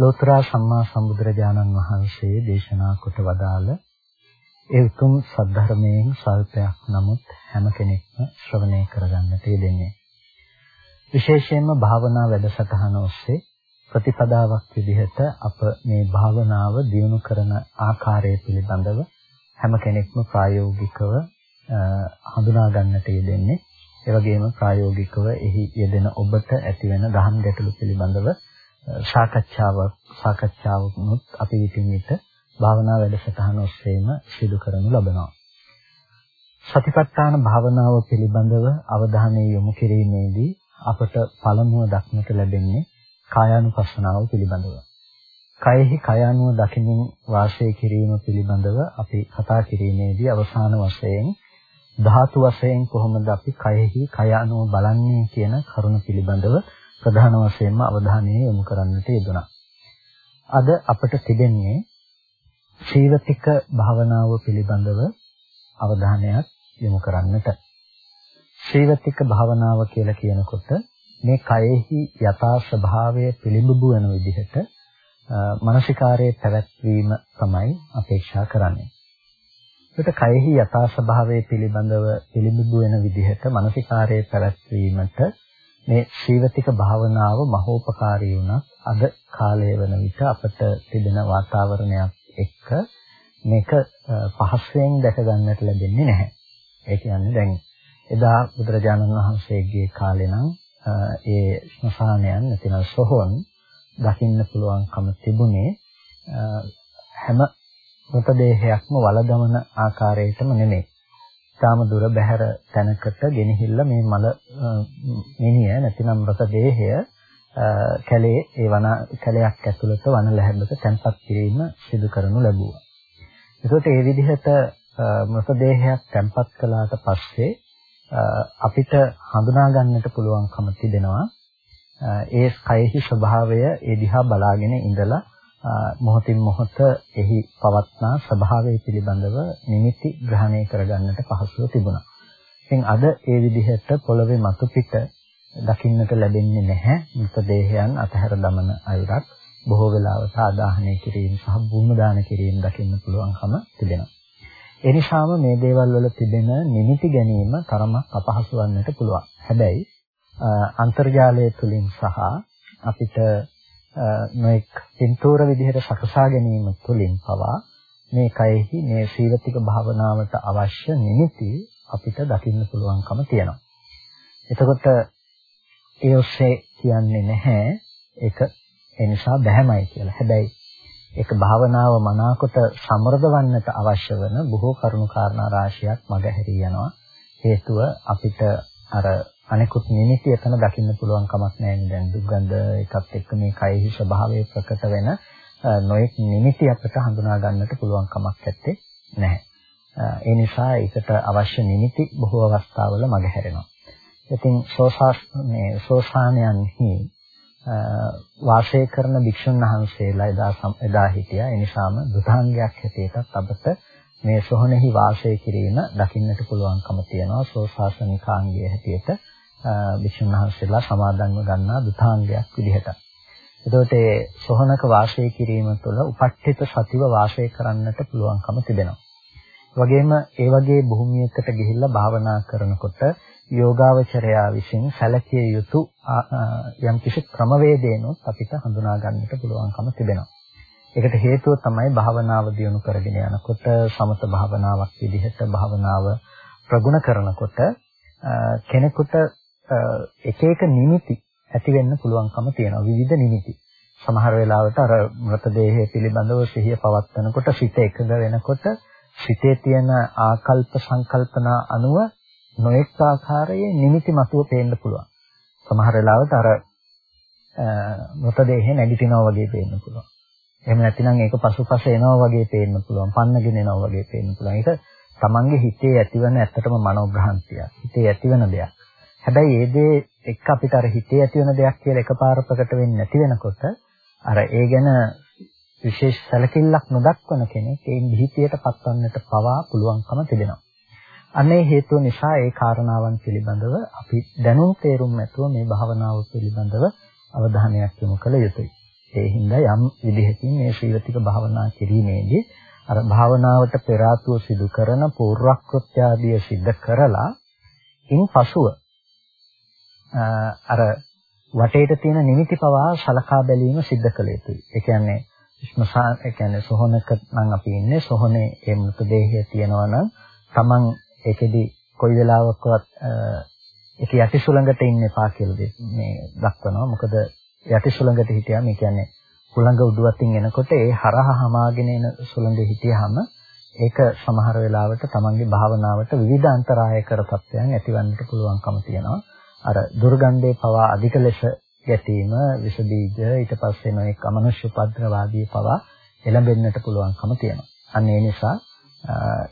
ලෝතර සම්මා සම්බුදුරජාණන් වහන්සේ දේශනා කොට වදාළ ඒ උතුම් සද්ධර්මයෙන් සල්පයක් නමුත් හැම කෙනෙක්ම ශ්‍රවණය කරගන්නට යෙදෙන්නේ. විශේෂයෙන්ම භාවනා වැඩසටහන ඔස්සේ ප්‍රතිපදාවක් විදිහට අප මේ භාවනාව දියුණු කරන ආකාරය පිළිබඳව හැම කෙනෙක්ම ප්‍රායෝගිකව හඳුනා ගන්නට යෙදෙන්නේ. ඒ වගේම ප්‍රායෝගිකව එහි යෙදෙන ඔබට ඇතිවෙන දහම් ගැටලු පිළිබඳව සාකච්ඡාවක් සාකච්ඡාවකුත් අපි විටින් විට භාවනා වැඩසටහන ඔස්සේම සිදු කරනු ලබනවා. සතිපට්ඨාන භාවනාව පිළිබඳව අවධානය යොමු කිරීමේදී අපට පළමුව දක්නට ලැබෙන්නේ කායානුපස්සනාව පිළිබඳව. කයෙහි කයානුව දකිමින් වාසය කිරීම පිළිබඳව අපි කතා කිරීමේදී අවසාන වශයෙන් ධාතු වශයෙන් කොහොමද අපි කයෙහි කයානුව බලන්නේ කියන කරුණ පිළිබඳව ප්‍රධාන වශයෙන්ම අවධානය යොමු කරන්නට යෙදුණා. අද අපට තිබෙන්නේ ශීවතික භාවනාව පිළිබඳව අවධානයක් යොමු කරන්නට. ශීවතික භාවනාව කියලා කියනකොට මේ කයෙහි යථා ස්වභාවය පිළිඹු වෙන විදිහට මානසිකාරයේ පැවැත්වීම තමයි අපේක්ෂා කරන්නේ. ඒකට කයෙහි යථා ස්වභාවය පිළිබඳව පිළිඹු වෙන විදිහට මානසිකාරයේ පැවැත්වීමට මේ ශීවතික භාවනාව මහෝපකාරී වුණත් අද කාලය වන විට අපට තිබෙන වාතාවරණයක් එක්ක මේක පහසුවෙන් දැක ගන්නට ලැබෙන්නේ නැහැ. ඒ කියන්නේ දැන් එදා බුදුරජාණන් වහන්සේගේ කාලේ නම් ඒ ස්මශානයන් නැතිනම් සොහොන් දකින්න පුළුවන්කම තිබුණේ හැම මృతදේහයක්ම වලදමන ආකාරයටම නෙමෙයි. තාම දුර බැහැර තැනකට ගෙනහිල්ලා මේ මල මිනිය නැතිනම් මృత දේහය කැලේ ඒ වන කැලයක් ඇතුළත වන ලැහැබ්බක තැන්පත් කිරීම සිදු කරනු ලැබුවා. ඒකට ඒ විදිහට මృత දේහයක් තැන්පත් කළාට පස්සේ අපිට හඳුනා ගන්නට පුළුවන්කම තිබෙනවා ඒ කයෙහි ස්වභාවය ඒ දිහා බලාගෙන ඉඳලා මොහොතින් මොහොත එහි පවත්නා ස්වභාවය පිළිබඳව නිමිති ග්‍රහණය කරගන්නට පහසුව තිබුණා. ඉතින් අද ඒ විදිහට පොළවේ මතු පිට දකින්නට ලැබෙන්නේ නැහැ. මృతදේහයන් අතහැර දමන අයුරක් බොහෝ වෙලාවට ආදාහනය කිරීම සහ භූම දාන කිරීම දකින්න පුළුවන්කම තිබෙනවා. ඒ නිසාම මේ දේවල් වල තිබෙන නිමිති ගැනීම තරමක් අපහසු වන්නට පුළුවන්. හැබැයි අන්තර්ජාලය තුලින් සහ අපිට නොඑක් පින්තූර විදිහට සකසා ගැනීම තුළින් පවා මේ කයෙහි මේ සීලතික භාවනාවට අවශ්‍ය නිමිති අපිට දකින්න පුළුවන්කම තියෙනවා. එතකොට ඒ ඔස්සේ කියන්නේ නැහැ ඒක ඒ නිසා බැහැමයි කියලා. හැබැයි ඒක භාවනාව මනාකොට සමෘද්ධවන්නට අවශ්‍ය වෙන බොහෝ කරුණු කාරණා රාශියක් මගහැරී යනවා. හේතුව අපිට අර අනිකුත් නිමිති එතන දකින්න පුළුවන් කමක් නැහැ දැන් දුක්ගන්ධ එකත් එක්ක මේ කයෙහි ස්වභාවය ප්‍රකට වෙන නොඑක් නිමිති අපිට හඳුනා ගන්නට පුළුවන් කමක් නැත්තේ නැහැ. ඒ නිසා ඒකට අවශ්‍ය නිමිති බොහෝ අවස්ථාවල මගහැරෙනවා. ඉතින් සෝසාස් මේ සෝසානයන්හි වාසය කරන භික්ෂුන් වහන්සේලා එදා එදා හිටියා. ඒ නිසාම දුතාංගයක් හැටියටත් අපට මේ සොහනෙහි වාසය කිරීම දකින්නට පුළුවන්කම තියෙනවා. සෝසාසනිකාංගයේ හැටියට භික්ෂුන් වහන්සේලා සමාදන්ව ගන්නා දුතාංගයක් විදිහට. එතකොට ඒ සොහනක වාසය කිරීම තුළ උපට්ඨිත සතිව වාසය කරන්නට පුළුවන්කම තිබෙනවා. වගේම ඒ වගේ භූමියකට ගිහිල්ලා භාවනා කරනකොට යෝගාවචරයා විසින් සැලකිය යුතු යම් කිසි ක්‍රමවේදයනොත් අපිට හඳුනා ගන්නට පුළුවන්කම තිබෙනවා. ඒකට හේතුව තමයි භාවනාව දියුණු කරගෙන යනකොට සමත භාවනාවක් විදිහට භාවනාව ප්‍රගුණ කරනකොට කෙනෙකුට එක එක නිමිති ඇති වෙන්න පුළුවන්කම තියෙනවා විවිධ නිමිති. සමහර වෙලාවට අර මృతදේහය පිළිබඳව සිහිය පවත්වනකොට සිත එකඟ වෙනකොට සිතේ තියෙන ආකල්ප සංකල්පනා අනුව නොඑක් ආකාරයේ නිමිති මතුව පේන්න පුළුවන්. සමහර වෙලාවට අර මృతදේහය නැගිටිනවා වගේ පේන්න පුළුවන්. එහෙම නැතිනම් ඒක පසුපස එනවා වගේ පේන්න පුළුවන්. පන්නගෙන එනවා වගේ පේන්න පුළුවන්. ඒක තමන්ගේ හිතේ ඇතිවන ඇත්තටම මනෝග්‍රහන්තිය. හිතේ ඇතිවන දෙයක්. හැබැයි ඒ දේ එක්ක අපිට අර හිතේ ඇතිවන දෙයක් කියලා එකපාර ප්‍රකට වෙන්නේ නැති වෙනකොට අර ඒ ගැන විශේෂ සැලකිල්ලක් නොදක්වන කෙනෙක් ඒ භීතියට පත්වන්නට පවා පුළුවන්කම තිබෙනවා. අනේ හේතුව නිසා ඒ කාරණාවන් පිළිබඳව අපි දැනුම් තේරුම් ඇතුව මේ භාවනාව පිළිබඳව අවධානයක් යොමු කළ යුතුයි. ඒ හින්දා යම් විදිහකින් මේ ශ්‍රීවතික භාවනා කිරීමේදී අර භාවනාවට පෙර සිදු කරන පූර්වක්‍ෘත්‍යාදිය සිද්ධ කරලා ඉන් පසුව අර වටේට තියෙන නිමිති පවා සලකා බැලීම සිද්ධ කළ යුතුයි. ඒ කියන්නේ ස්මශාන ඒ කියන්නේ සොහනක නම් අපි ඉන්නේ සොහනේ ඒ මృతදේහය තියෙනවා නම් Taman ඒකෙදි කොයි වෙලාවකවත් ඒක යටි සුළඟට ඉන්න එපා කියලා මේ දක්වනවා. මොකද යටි සුළඟට හිටියාම ඒ කියන්නේ හුළඟ උඩුවතින් එනකොට ඒ හරහා හමාගෙන එන සුළඟ හිටියාම ඒක සමහර වෙලාවට තමන්ගේ භාවනාවට විවිධ අන්තරාය කර තත්ත්වයන් ඇතිවන්නට පුළුවන්කම තියෙනවා. අර දුර්ගන්ධයේ පවා අධික ලෙස ගැටීම, විස බීජ ඊට පස්සේ නොඑක අමනුෂ්‍ය උපද්‍රවාදී පවා එළඹෙන්නට පුළුවන්කම තියෙනවා. අන්න ඒ නිසා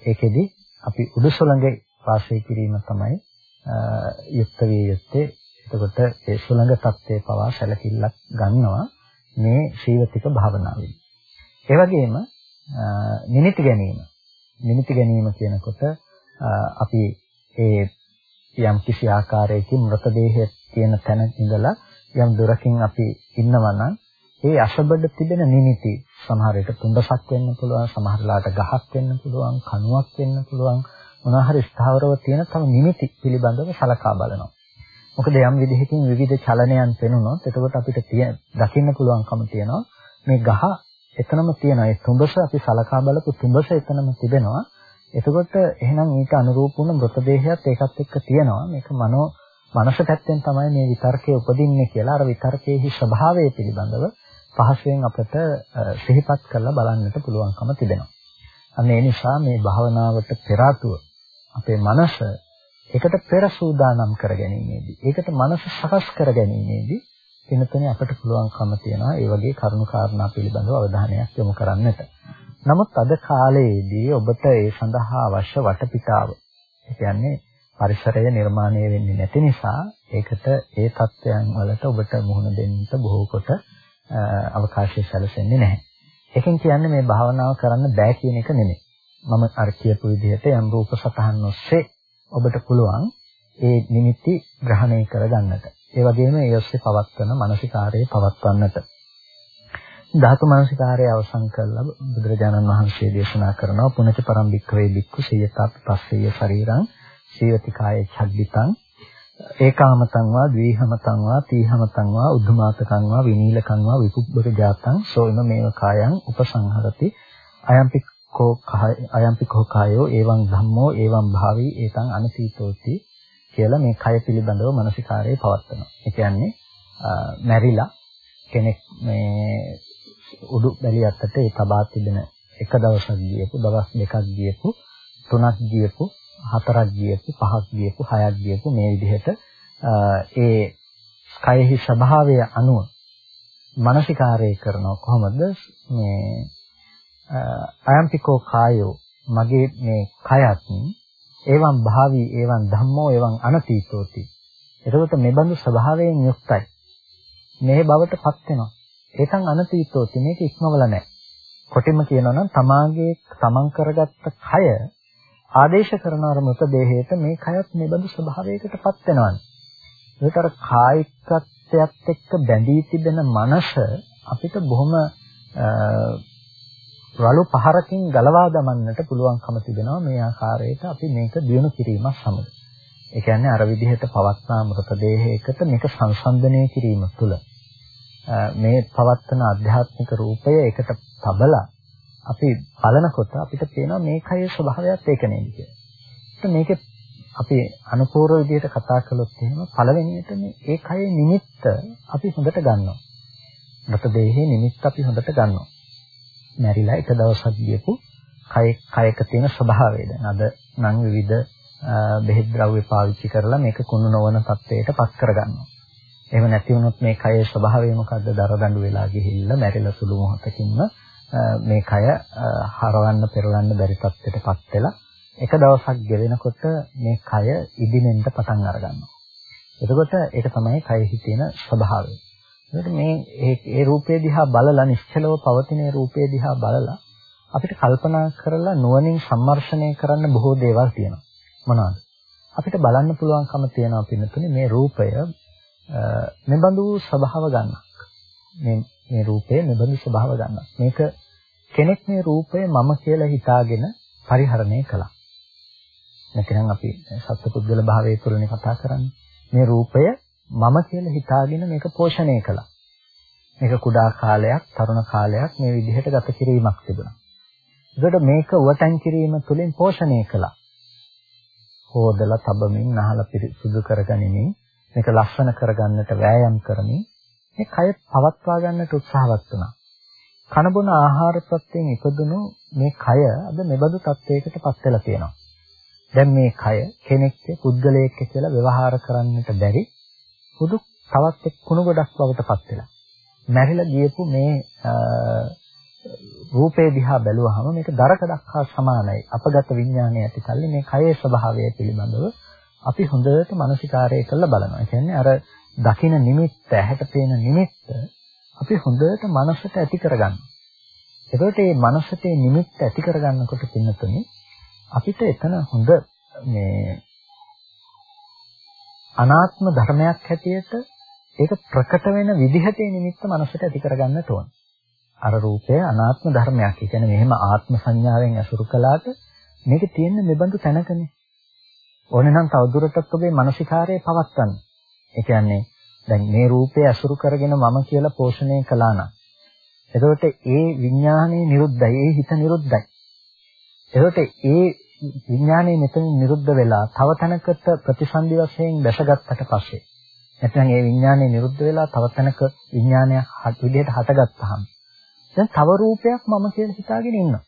ඒකෙදි අපි උඩුසුළඟේ වාසය කිරීම තමයි යුක්ත විය යුත්තේ. එතකොට ඒ සුළඟ තත්ත්වයේ පවා සැලකිල්ලක් ගන්නවා මේ ශීවතික භාවනාවෙන්. ඒ වගේම නිමිති ගැනීම. නිමිති ගැනීම කියනකොට අපි ඒ යම් කිසි ආකාරයකින් මృతදේහය තියෙන තැන ඉඳලා යම් දුරකින් අපි ඉන්නවා නම් ඒ අසබඩ තිබෙන නිමිති සමහර විට තුඹසක් වෙන්න පුළුවන් සමහර ලාට ගහක් වෙන්න පුළුවන් කණුවක් වෙන්න පුළුවන් මොනවා හරි ස්ථාවරව තියෙන තම නිමිති පිළිබඳව සලකා බලනවා මොකද යම් විදිහකින් විවිධ චලනයන් පෙනුනොත් එතකොට අපිට දකින්න පුළුවන්කම තියෙනවා. මේ ගහ එතනම තියෙනවා. ඒ තුඹස අපි සලකා බලපු තුඹස එතනම තිබෙනවා. එතකොට එහෙනම් ඊට අනුරූප වුණ මృతදේහයත් ඒකත් එක්ක තියෙනවා. මේක මනෝ මනස පැත්තෙන් තමයි මේ විතර්කයේ උපදින්නේ කියලා. අර විතර්කයේහි ස්වභාවය පිළිබඳව පහසුවෙන් අපට සිහිපත් කරලා බලන්නට පුළුවන්කම තිබෙනවා. අන්න ඒ නිසා මේ භාවනාවට පෙර අපේ මනස ඒකට පෙර සූදානම් කර ගැනීමේදී ඒකට මනස සකස් කර ගැනීමේදී වෙනතනේ අපට පුළුවන්කම තියනවා ඒ වගේ කරුණු කාරණා පිළිබඳව අවධානයක් යොමු කරන්නට. නමුත් අද කාලයේදී ඔබට ඒ සඳහා අවශ්‍ය වටපිටාව ඒ කියන්නේ පරිසරය නිර්මාණය වෙන්නේ නැති නිසා ඒකට ඒ தත්වයන් වලට ඔබට මුහුණ දෙන්න බොහෝ කොට අවකාශය සැලසෙන්නේ නැහැ. ඒකෙන් කියන්නේ මේ භාවනාව කරන්න බෑ කියන එක නෙමෙයි. මම අර කියපු විදිහට යම් රූප සතහන් ඔස්සේ ඔබට පුළුවන් ඒ නිමිති ග්‍රහණය කරගන්නට. ඒ වගේම ඒ ඔස්සේ පවත්වන මානසිකාරයේ පවත්වන්නට. ධාතු මානසිකාරය අවසන් කරලා බුදුරජාණන් වහන්සේ දේශනා කරනවා පුණජ පරම්පික්කවේ බික්කු සියතාපි පස්සෙය ශරීරං සීවතිකායේ ඡද්දිතං ඒකාමතං වා ද්විහමතං වා තීහමතං වා උද්ධමාතකං වා විනීලකං වා විපුබ්බක ජාතං සෝයිම මේව කායං උපසංහරති අයම්පි කෝ අයම්පි කෝ කායෝ එවං ධම්මෝ එවං භාවී ඒතං අනසීතෝති කියලා මේ කය පිළිබඳව මානසිකාරයේ පවත්වනවා. ඒ කියන්නේ මැරිලා කෙනෙක් මේ උඩු බැලියත්තට ඒ තබා තිබෙන එක දවසක් ගියපු, දවස් දෙකක් ගියපු, තුනක් ගියපු, හතරක් ගියපු, පහක් ගියපු, හයක් ගියපු මේ විදිහට ඒ කයෙහි ස්වභාවය අනුව මානසිකාරය කරනවා කොහොමද මේ අයම්පිකෝ කායෝ මගේ මේ කයත් එවං භාවි එවං ධම්මෝ එවං අනතීතෝති. එතකොට මේ බඳු ස්වභාවයෙන් යුක්තයි. මේ බවටපත් වෙනවා. ඒකන් අනතීතෝති මේක ඉක්මවල නැහැ. කොටිම කියනවා නම් තමාගේ තමන් කරගත්ත කය ආදේශ කරන අර මృత දේහයට මේ කයත් මේ බඳු ස්වභාවයකටපත් වෙනවානේ. ඒකට කායිකත්වයට එක්ක බැඳී තිබෙන මනස අපිට බොහොම රළු පහරකින් ගලවා දමන්නට පුළුවන්කම තිබෙනවා මේ ආකාරයට අපි මේක දියුණු කිරීමත් සමග. ඒ කියන්නේ අර විදිහට පවත්නා මృతදේහයකට මේක සංසන්දනය කිරීම තුළ මේ පවත්වන ආධ්‍යාත්මික රූපය එකට තබලා අපි බලනකොට අපිට පේනවා මේකයේ ස්වභාවයත් ඒක නේද කියලා. මේකේ අපි අනුපූර්ව විදිහට කතා කළොත් එහෙම පළවෙනියට මේ ඒ කයේ නිමිත්ත අපි හොඳට ගන්නවා. මృతදේහයේ නිමිත්ත අපි හොඳට ගන්නවා. මැරිලා එක දවසක් ගියපු කය කයක තියෙන ස්වභාවය දැන් අද නම් විවිධ බෙහෙත් ද්‍රව්‍ය පාවිච්චි කරලා මේක කුණු නොවන තත්ත්වයට පත් කරගන්නවා. එහෙම නැති වුණොත් මේ කයේ ස්වභාවය මොකද්ද? දරදඬු වෙලා ගිහිල්ලා මැරිලා සුළු මොහොතකින්ම මේ කය හරවන්න පෙරලන්න බැරි තත්ත්වයටපත් වෙලා එක දවසක් ගෙවෙනකොට මේ කය ඉදිනෙන්න පටන් අරගන්නවා. එතකොට ඒක තමයි කයෙහි තියෙන ස්වභාවය. එතකොට මේ ඒ රූපේ දිහා බලලා නිශ්චලව පවතින රූපේ දිහා බලලා අපිට කල්පනා කරලා නුවණින් සම්මර්ෂණය කරන්න බොහෝ දේවල් තියෙනවා. මොනවාද? අපිට බලන්න පුළුවන්කම තියෙනවා පින්නතුනේ මේ රූපය මෙබඳු ස්වභාව ගන්නක්. මේ මේ රූපය මෙබඳු ස්වභාව ගන්නක්. මේක කෙනෙක් මේ රූපය මම කියලා හිතාගෙන පරිහරණය කළා. නැතිනම් අපි සත්පුද්ගල භාවයේ තුලනේ කතා කරන්නේ. මේ රූපය මම කියලා හිතාගෙන මේක පෝෂණය කළා. මේක කුඩා කාලයක්, තරුණ කාලයක් මේ විදිහට ගත කිරීමක් තිබුණා. ඒකට මේක උවටන් කිරීම තුළින් පෝෂණය කළා. හොදලා තබමින් නහලා පිරිසුදු කරගනිමින් මේක ලස්සන කරගන්නට වෑයම් කරමින් මේ කය පවත්වා ගන්නට උත්සාහවත් වුණා. කන බොන ආහාර ප්‍රත්‍යයෙන් ඉපදුණු මේ කය අද මෙබඳු තත්වයකටපත් වෙලා තියෙනවා. දැන් මේ කය කෙනෙක්ක පුද්ගලයෙක් කියලා ව්‍යවහාර කරන්නට බැරි හුදු තවත් එක් කුණු ගොඩක් බවට පත් වෙලා. මැරිලා ගියපු මේ රූපේ දිහා බැලුවහම මේක දරක දක්වා සමානයි. අපගත විඥානය ඇති කල්ලි මේ කයේ ස්වභාවය පිළිබඳව අපි හොඳට මානසිකාරය කරලා බලනවා. ඒ කියන්නේ අර දකින නිමිත්ත, ඇහැට පේන නිමිත්ත අපි හොඳට මනසට ඇති කරගන්නවා. එතකොට මේ මනසට නිමිත්ත ඇති කරගන්නකොට පින්නතුනේ අපිට එතන හොඳ මේ අනාත්ම ධර්මයක් හැටියට ඒක ප්‍රකට වෙන විදිහට නිමිත්ත මනසට ඇති කරගන්නට ඕන. අර රූපය අනාත්ම ධර්මයක්. ඒ කියන්නේ මෙහෙම ආත්ම සංඥාවෙන් අසුරු කළාට මේක තියෙන්නේ මෙබඳු තැනකනේ. ඕනේ නම් තවදුරටත් ඔබේ මානසිකාරයේ පවත්වන්න. ඒ කියන්නේ දැන් මේ රූපය අසුරු කරගෙන මම කියලා පෝෂණය කළා නම් එතකොට ඒ විඥානයේ නිරුද්ධයි, ඒ හිත නිරුද්ධයි. එතකොට ඒ විඥානයේ මෙතන නිරුද්ධ වෙලා තව තැනකට ප්‍රතිසන්දි වශයෙන් දැසගත්තට පස්සේ නැත්නම් ඒ විඥානයේ නිරුද්ධ වෙලා තව තැනක විඥානයක් විදිහට හටගත්තාම දැන් තව රූපයක් මම කියලා හිතාගෙන ඉන්නවා.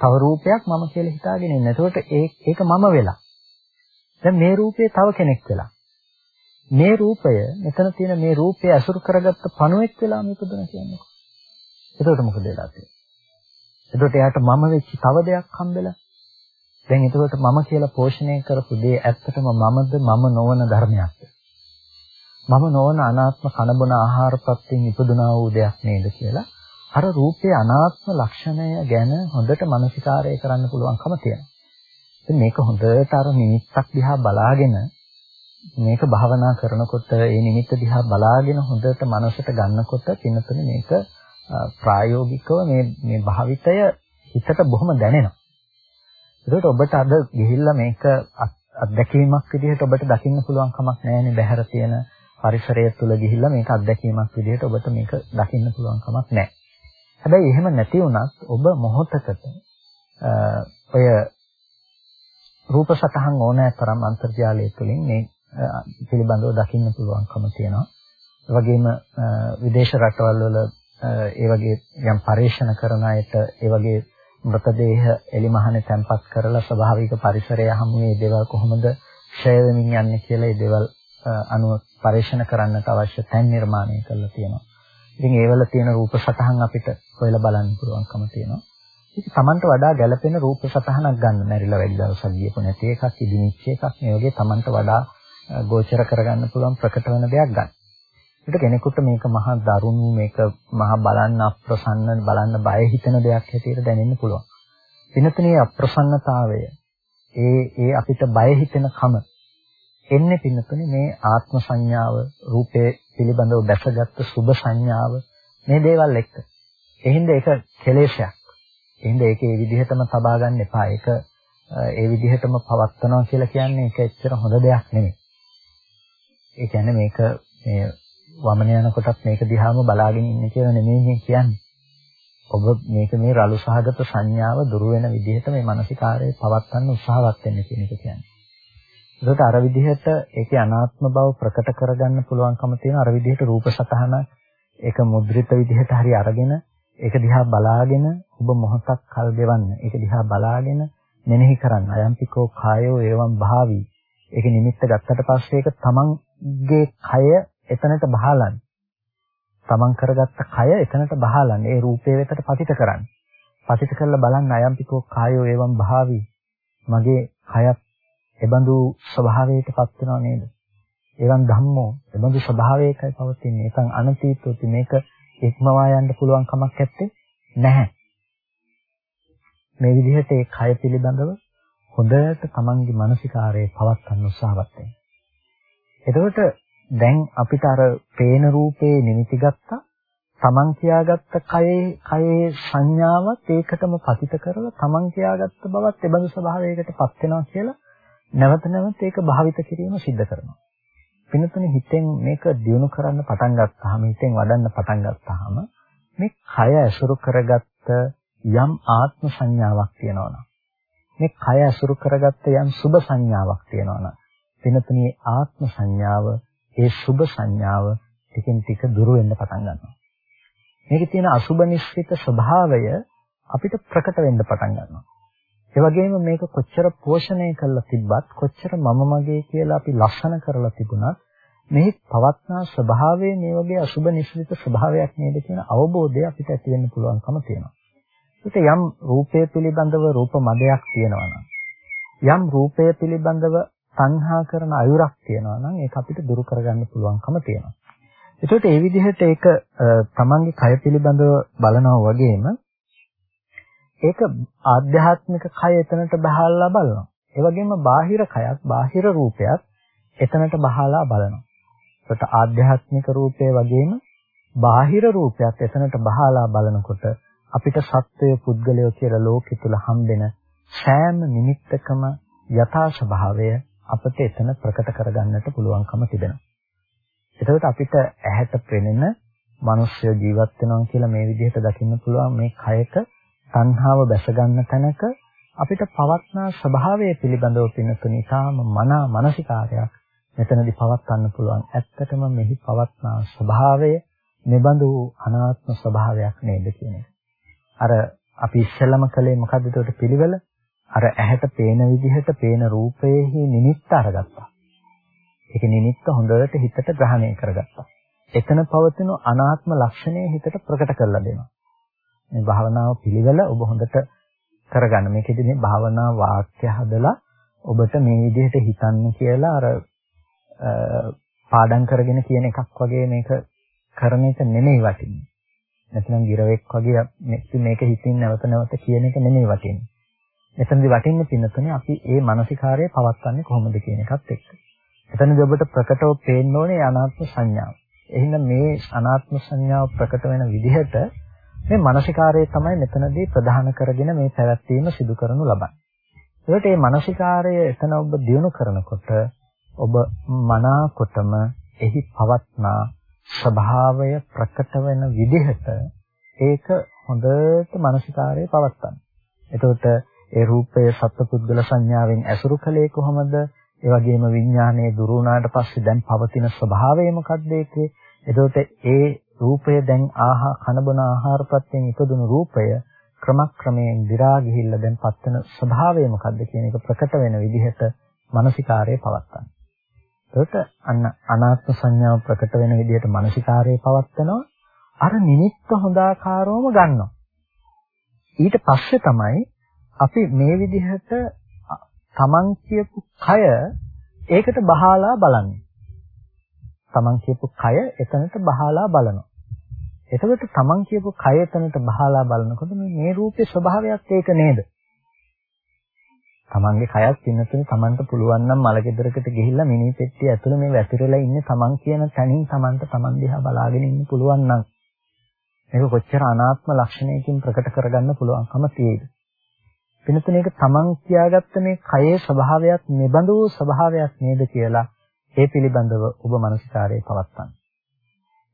තව රූපයක් මම කියලා හිතාගෙන ඉන්න. එතකොට ඒක මම වෙලා. දැන් මේ රූපේ තව කෙනෙක් වෙලා. මේ රූපය මෙතන තියෙන මේ රූපය අසුරු කරගත්ත පණුවෙක් වෙලා මේකදන කියන්නේ. එතකොට මොකද වෙලා තියෙන්නේ? එතකොට එයාට මම වෙච්ච තව දෙයක් හම්බෙලා. දැන් එතකොට මම කියලා පෝෂණය කරපු දේ ඇත්තටම මමද මම නොවන ධර්මයක්ද? මම නොවන අනාත්ම කනබන ආහාර ප්‍රත්‍යයෙන් ඉපදුනා වූ දෙයක් නේද කියලා අර රූපේ අනාත්ම ලක්ෂණය ගැන හොඳට මනසිකාරය කරන්න පුළුවන්කම තියෙනවා. ඉතින් මේක හොඳට අර නිමිත්තක් දිහා බලාගෙන මේක භාවනා කරනකොට ඒ නිමිත්ත දිහා බලාගෙන හොඳට මනසට ගන්නකොට පින්නතුනේ මේක ප්‍රායෝගිකව මේ මේ භාවිතය හිතට බොහොම දැනෙනවා. ඒකට ඔබට අද ගිහිල්ලා මේක අත්දැකීමක් විදිහට ඔබට දකින්න පුළුවන් කමක් නැහැනේ බහැර තියෙන පරිසරය තුළ ගිහිල්ලා මේක අත්දැකීමක් විදිහට ඔබට මේක දකින්න පුළුවන් කමක් නැහැ. හැබැයි එහෙම නැති වුණත් ඔබ මොහොතකට ඔය රූප සටහන් ඕනෑ තරම් අන්තර්ජාලය තුළින් මේ පිළිබඳව දකින්න පුළුවන්කම තියෙනවා. ඒ වගේම විදේශ රටවල් වල ඒ වගේ යම් පරීක්ෂණ කරන අයට ඒ වගේ මృతදේහ එලිමහනේ තැම්පත් කරලා ස්වභාවික පරිසරය හැමුවේ දේවල් කොහොමද ක්ෂය වෙමින් යන්නේ කියලා ඒ දේවල් අනුව පරීක්ෂණ කරන්නට අවශ්‍ය තැන් නිර්මාණය කරලා තියෙනවා. ඉතින් ඒවල තියෙන රූප සටහන් අපිට හොයලා බලන්න පුළුවන්කම තියෙනවා. ඉතින් Tamanට වඩා ගැළපෙන රූප සටහනක් ගන්න මැරිලා වැඩි දවසක් ගියපො නැති එකක් ඉදිමිච්ච එකක් මේ වගේ Tamanට වඩා ගෝචර කරගන්න පුළුවන් ප්‍රකට වෙන දෙයක් ගන්න. ඒකට කෙනෙකුට මේක මහා දරුණු මේක මහා බලන්න අප්‍රසන්න බලන්න බය හිතෙන දෙයක් හැටියට දැනෙන්න පුළුවන්. වෙනතනේ අප්‍රසන්නතාවය ඒ ඒ අපිට බය හිතෙන කම එන්නේ පින්නතුනේ මේ ආත්ම සංඥාව රූපේ පිළිබඳව දැකගත්තු සුභ සංඥාව මේ දේවල් එක්ක. එහෙනම් ඒක කෙලේශයක්. එහෙනම් ඒක ඒ විදිහටම තබා ගන්න එපා. ඒක ඒ විදිහටම පවත්නවා කියලා කියන්නේ ඒක එච්චර හොඳ දෙයක් නෙමෙයි. ඒ කියන්නේ මේක මේ වමන යනකොටත් මේක දිහාම බලාගෙන ඉන්න කියලා නෙමෙයි කියන්නේ. ඔබ මේක මේ රළු සහගත සංඥාව දුරු වෙන විදිහට මේ මානසිකාරය පවත්වන්න උත්සාහවත් වෙන්න කියන එක කියන්නේ. ඒකට අර විදිහට ඒකේ අනාත්ම බව ප්‍රකට කරගන්න පුළුවන්කම තියෙන අර විදිහට රූප සතහන ඒක මුද්‍රිත විදිහට හරි අරගෙන ඒක දිහා බලාගෙන ඔබ මොහොතක් කල් ගෙවන්න. ඒක දිහා බලාගෙන මෙනෙහි කරන්න. අයම්පිකෝ කායෝ එවම් භාවි. ඒක නිමිත්ත ගත්තට පස්සේ ඒක තමන්ගේ කය එතනට බහලන්න. තමන් කරගත්ත කය එතනට බහලන්නේ ඒ රූපේ වෙතට පතිත කරන්නේ. පතිත කරලා බලන්න අයම්පිකෝ කායෝ එවම් භාවි මගේ කයත් එබඳු ස්වභාවයකටපත් වෙනව නේද? එවන් ධම්මෝ එබඳු ස්වභාවයකයි පවතින්නේ. ඒකන් අනතීතෝති මේක ඉක්මවා යන්න පුළුවන් කමක් නැත්තේ නැහැ. මේ විදිහට ඒ කය පිළිබඳව හොඳට තමන්ගේ මානසිකාරයේ පවත්වන්න උත්සාහවත් වෙන්න. එතකොට දැන් අපිට අර පේන රූපේ නිමිති ගත්තා. තමන් කියාගත්ත කයේ කයේ සංඥාවත් ඒකටම පතිත කරලා තමන් කියාගත්ත බවත් එබඳු ස්වභාවයකටපත් වෙනවා කියලා නැවත නැවත ඒක භාවිත කිරීම සිද්ධ කරනවා. පිනතුනේ හිතෙන් මේක දියුණු කරන්න පටන් ගත්තාම හිතෙන් වඩන්න පටන් ගත්තාම මේ කය ඇසුරු කරගත්ත යම් ආත්ම සංඥාවක් තියෙනවනම් මේ කය ඇසුරු කරගත්ත යම් සුභ සංඥාවක් තියෙනවනම් පිනතුනේ ආත්ම සංඥාව ඒ සුභ සංඥාව ටිකෙන් ටික දුර වෙන්න පටන් ගන්නවා. මේකේ තියෙන අසුභ නිශ්චිත ස්වභාවය අපිට ප්‍රකට වෙන්න පටන් ගන්නවා. ඒ වගේම මේක කොච්චර පෝෂණය කරලා තිබ්බත් කොච්චර මම මගේ කියලා අපි ලස්සන කරලා තිබුණත් මේ පවත්නා ස්වභාවය මේ වගේ අසුභ නිශ්චිත ස්වභාවයක් නේද කියන අවබෝධය අපිට ඇති වෙන්න පුළුවන්කම තියෙනවා. ඒක යම් රූපය පිළිබඳව රූප මදයක් තියෙනවා යම් රූපය පිළිබඳව සංහා කරන අයුරක් තියෙනවා නම් ඒක අපිට දුරු කරගන්න පුළුවන්කම තියෙනවා. ඒකට ඒ විදිහට ඒක තමන්ගේ කය පිළිබඳව බලනවා වගේම ඒක ආධ්‍යාත්මික කය එතනට බහලා බලනවා. ඒ වගේම බාහිර කයත් බාහිර රූපයත් එතනට බහලා බලනවා. ඒකට ආධ්‍යාත්මික රූපය වගේම බාහිර රූපයත් එතනට බහලා බලනකොට අපිට සත්වය පුද්ගලය කියලා ලෝකෙ තුල හම්බෙන සෑම නිමිත්තකම යථා ස්වභාවය අපිට එතන ප්‍රකට කරගන්නට පුළුවන්කම තිබෙනවා. එතකොට අපිට ඇහැට පෙනෙන මිනිස්සු ජීවත් වෙනවා කියලා මේ විදිහට දකින්න පුළුවන් මේ කයක සංහාව බැස ගන්න තැනක අපිට පවත්නා ස්වභාවය පිළිබඳව පින්නතුනි තාම මනා මානසිකාරයක් මෙතනදී පවත්වන්න පුළුවන්. ඇත්තටම මෙහි පවත්නා ස්වභාවය නිබඳු අනාත්ම ස්වභාවයක් නේද කියන එක. අර අපි ඉස්සෙල්ලම කළේ මොකද්ද ඒකට පිළිවෙල? අර ඇහැට පේන විදිහට පේන රූපයේහි නිමිත්ත අරගත්තා. ඒක නිමිත්ත හොඳට හිතට ග්‍රහණය කරගත්තා. එතන පවතින අනාත්ම ලක්ෂණය හිතට ප්‍රකට කරලා දෙනවා. මේ භාවනාව පිළිවෙල ඔබ හොඳට කරගන්න. මේකෙදි මේ භාවනා වාක්‍ය හදලා ඔබට මේ විදිහට හිතන්න කියලා අර පාඩම් කරගෙන කියන එකක් වගේ මේක කරන එක නෙමෙයි වටින්නේ. නැත්නම් ගිරවෙක් වගේ මේක හිතින් නැවත නැවත කියන එක නෙමෙයි වටින්නේ. එතනදි වටින්නේ පින්නතුනේ අපි මේ මානසිකාරය පවත්වන්නේ කොහොමද කියන එකත් එක්ක. එතනදී ඔබට ප්‍රකටව පේන්න ඕනේ අනාත්ම සංඥාව. එහෙනම් මේ අනාත්ම සංඥාව ප්‍රකට වෙන විදිහට මේ මානසිකාරය තමයි මෙතනදී ප්‍රධාන කරගෙන මේ පැවැත්වීම සිදු කරනු ලබන්නේ. ඒකට මේ මානසිකාරය එතන ඔබ දියුණු කරනකොට ඔබ මනාකොටම එහි පවත්නා ස්වභාවය ප්‍රකට වෙන විදිහට ඒක හොඳට මානසිකාරයේ පවත්වන්න. එතකොට ඒ රූපය සත්පුද්ගල සංඥාවෙන් ඇසුරු කළේ කොහොමද? ඒ වගේම විඥානයේ දුරු වුණාට පස්සේ දැන් පවතින ස්වභාවය මොකක්ද ඒකේ? එතකොට ඒ රූපය දැන් ආහා කනබන ආහාර ප්‍රත්‍යයෙන් ඉපදුණු රූපය ක්‍රමක්‍රමයෙන් දි รา ගිහිල්ලා දැන් පත්වන ස්වභාවය මොකක්ද කියන එක ප්‍රකට වෙන විදිහට මානසිකාරයේ පවත්තන්න. එතකොට අන්න අනාත්ම සංඥාව ප්‍රකට වෙන විදිහට මානසිකාරයේ පවත්තනවා. අර නිමිත්ත හොඳාකාරවම ගන්නවා. ඊට පස්සේ තමයි අපි මේ විදිහට තමන් කියපු කය ඒකට බහලා බලන්නේ. තමන් කියපු කය එතනට බහලා බලනවා. එතකොට තමන් කියපු කය එතනට බහලා බලනකොට මේ රූපේ ස්වභාවයක් ඒක නේද? තමන්ගේ කයත් පින්නතුනේ තමන්ට පුළුවන් නම් මලගෙදරකට ගිහිල්ලා මිනි පෙට්ටිය ඇතුළේ මේ වැතිරලා ඉන්නේ තමන් කියන තැනින් තමන්ට තමන් දිහා බලාගෙන ඉන්න පුළුවන් නම් මේක කොච්චර අනාත්ම ලක්ෂණයකින් ප්‍රකට කරගන්න පුළුවන්කම තියෙයිද? වෙනතන ඒක තමන් කියාගත්ත මේ කයේ ස්වභාවයක් නිබඳු ස්වභාවයක් නේද කියලා ඒ පිළිබඳව ඔබ මනසිකාරයේ පවත්වන්න.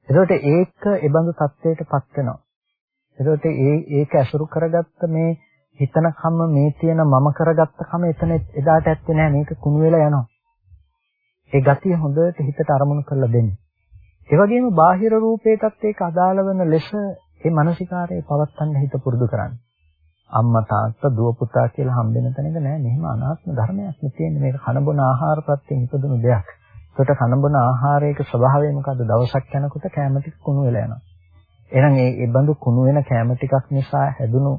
එතකොට ඒක ඒබඳු තත්වයකටපත් වෙනවා. එතකොට ඒ ඒක ඇසුරු කරගත්ත මේ හිතන කම මේ තියෙන මම කරගත්ත කම එතන එදාට ඇත්තේ නැහැ මේක කුණු වෙලා යනවා. ඒ ගතිය හොඳට හිතට අරමුණු කරලා දෙන්න. ඒ වගේම බාහිර රූපයටත් ඒක අදාළ වෙන ලෙස මේ මානසිකාරයේ පවත්වන්න හිත පුරුදු කරන්න. අම්මා තාත්තා දුව පුතා කියලා හම්බෙන තැනක නෑ මෙහෙම අනාත්ම ධර්මයක් නෙ තියෙන්නේ මේක කන බොන ආහාර ප්‍රත්‍යයෙන් ඉපදුණු දෙයක්. එතකොට කනබන ආහාරයක ස්වභාවය මොකද්ද? දවසක් යනකොට කැම ටික කුණු වෙලා යනවා. එහෙනම් ඒ ඒ බඳු කුණු වෙන කැම ටිකක් නිසා හැදුණු